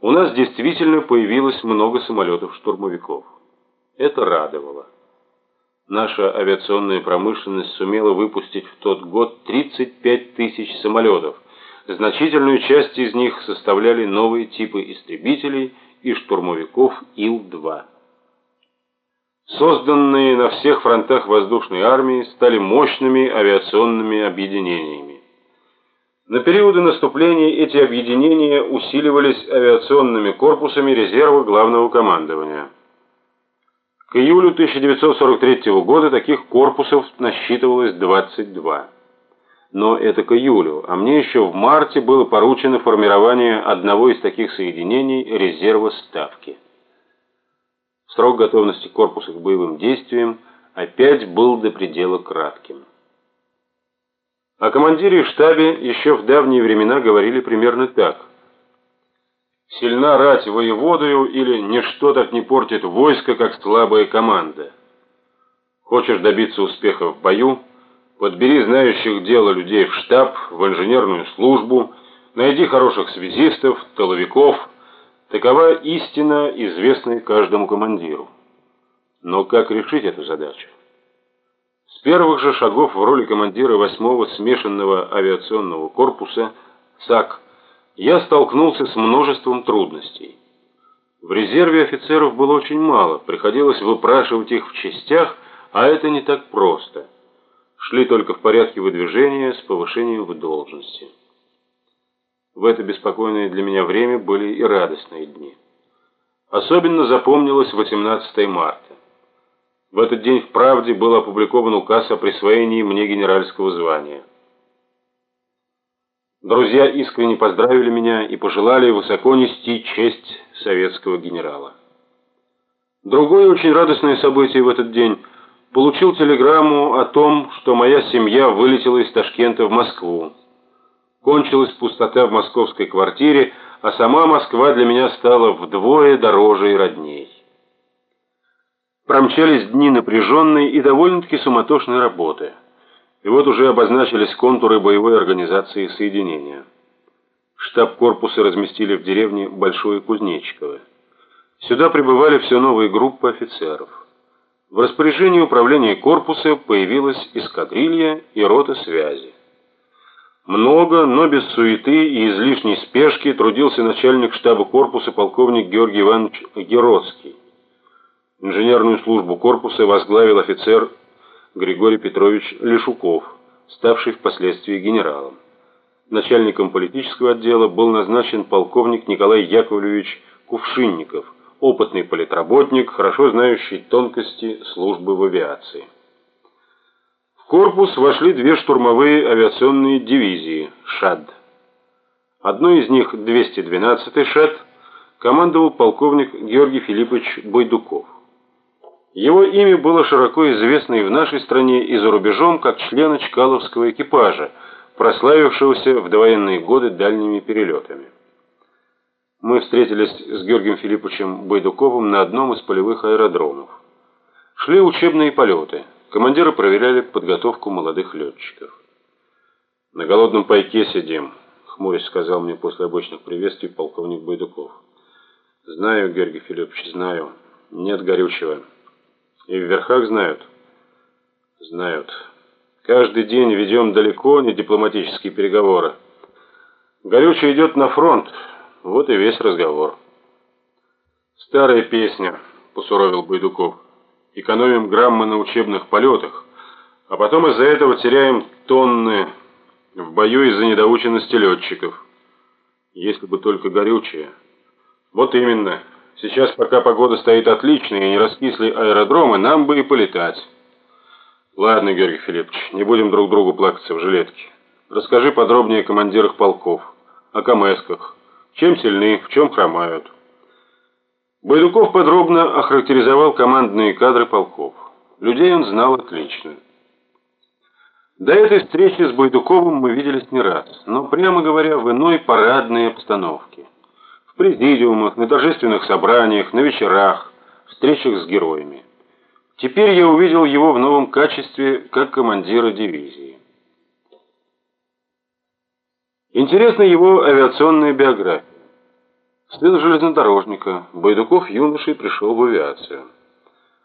у нас действительно появилось много самолетов-штурмовиков. Это радовало. Наша авиационная промышленность сумела выпустить в тот год 35 тысяч самолетов. Значительную часть из них составляли новые типы истребителей и штурмовиков Ил-2. Созданные на всех фронтах воздушной армии стали мощными авиационными объединениями. На периоды наступления эти объединения усиливались авиационными корпусами резерва главного командования. К июлю 1943 года таких корпусов насчитывалось 22. Но это к июлю, а мне еще в марте было поручено формирование одного из таких соединений резерва Ставки. Срок готовности корпуса к боевым действиям опять был до предела кратким. О командире штабе еще в давние времена говорили примерно так. «Сильна рать воеводою» или «Ничто так не портит войско, как слабая команда». Хочешь добиться успеха в бою, подбери знающих дело людей в штаб, в инженерную службу, найди хороших связистов, толовиков. Такова истина, известная каждому командиру. Но как решить эту задачу? С первых же шагов в роли командира 8-го смешанного авиационного корпуса САК я столкнулся с множеством трудностей. В резерве офицеров было очень мало, приходилось выпрашивать их в частях, а это не так просто. Шли только в порядке выдвижения с повышением в должности. В это беспокойное для меня время были и радостные дни. Особенно запомнилось 18 марта. В этот день в «Правде» был опубликован указ о присвоении мне генеральского звания. Друзья искренне поздравили меня и пожелали высоко нести честь советского генерала. Другое очень радостное событие в этот день получил телеграмму о том, что моя семья вылетела из Ташкента в Москву. Кончилась пустота в московской квартире, а сама Москва для меня стала вдвое дороже и родней. Промчались дни напряженной и довольно-таки суматошной работы. И вот уже обозначились контуры боевой организации соединения. Штаб корпуса разместили в деревне Большое Кузнечково. Сюда прибывали все новые группы офицеров. В распоряжении управления корпуса появилась эскадрилья и рота связи. Много, но без суеты и излишней спешки трудился начальник штаба корпуса полковник Георгий Иванович Геродский. Инженерную службу корпуса возглавил офицер Григорий Петрович Лешуков, ставший впоследствии генералом. Начальником политического отдела был назначен полковник Николай Яковлевич Кувшинников, опытный политработник, хорошо знающий тонкости службы в авиации. В корпус вошли две штурмовые авиационные дивизии ШАД. Одной из них, 212-й ШАД, командовал полковник Георгий Филиппович Бойдуков. Его имя было широко известно и в нашей стране, и за рубежом, как члена Чкаловского экипажа, прославившегося в довоенные годы дальними перелетами. Мы встретились с Георгием Филипповичем Байдуковым на одном из полевых аэродромов. Шли учебные полеты. Командиры проверяли подготовку молодых летчиков. «На голодном пайке сидим», — хмурясь сказал мне после обычных приветствий полковник Байдуков. «Знаю, Георгий Филиппович, знаю. Нет горючего». И в верхах знают? Знают. Каждый день ведем далеко не дипломатические переговоры. Горючий идет на фронт. Вот и весь разговор. Старая песня, посуровил Байдуков. Экономим граммы на учебных полетах, а потом из-за этого теряем тонны в бою из-за недоученности летчиков. Если бы только горючее. Вот именно. Сейчас, пока погода стоит отличная и не раскисли аэродромы, нам бы и полетать. Ладно, Георгий Филиппович, не будем друг другу плакаться в жилетке. Расскажи подробнее о командирах полков, о камэсках. Чем сильны, в чем хромают. Байдуков подробно охарактеризовал командные кадры полков. Людей он знал отлично. До этой встречи с Байдуковым мы виделись не раз, но, прямо говоря, в иной парадной обстановке президиумах, на торжественных собраниях, на вечерах, встречах с героями. Теперь я увидел его в новом качестве как командира дивизии. Интересна его авиационная биография. сын железнодорожника, Байдуков юношей пришел в авиацию.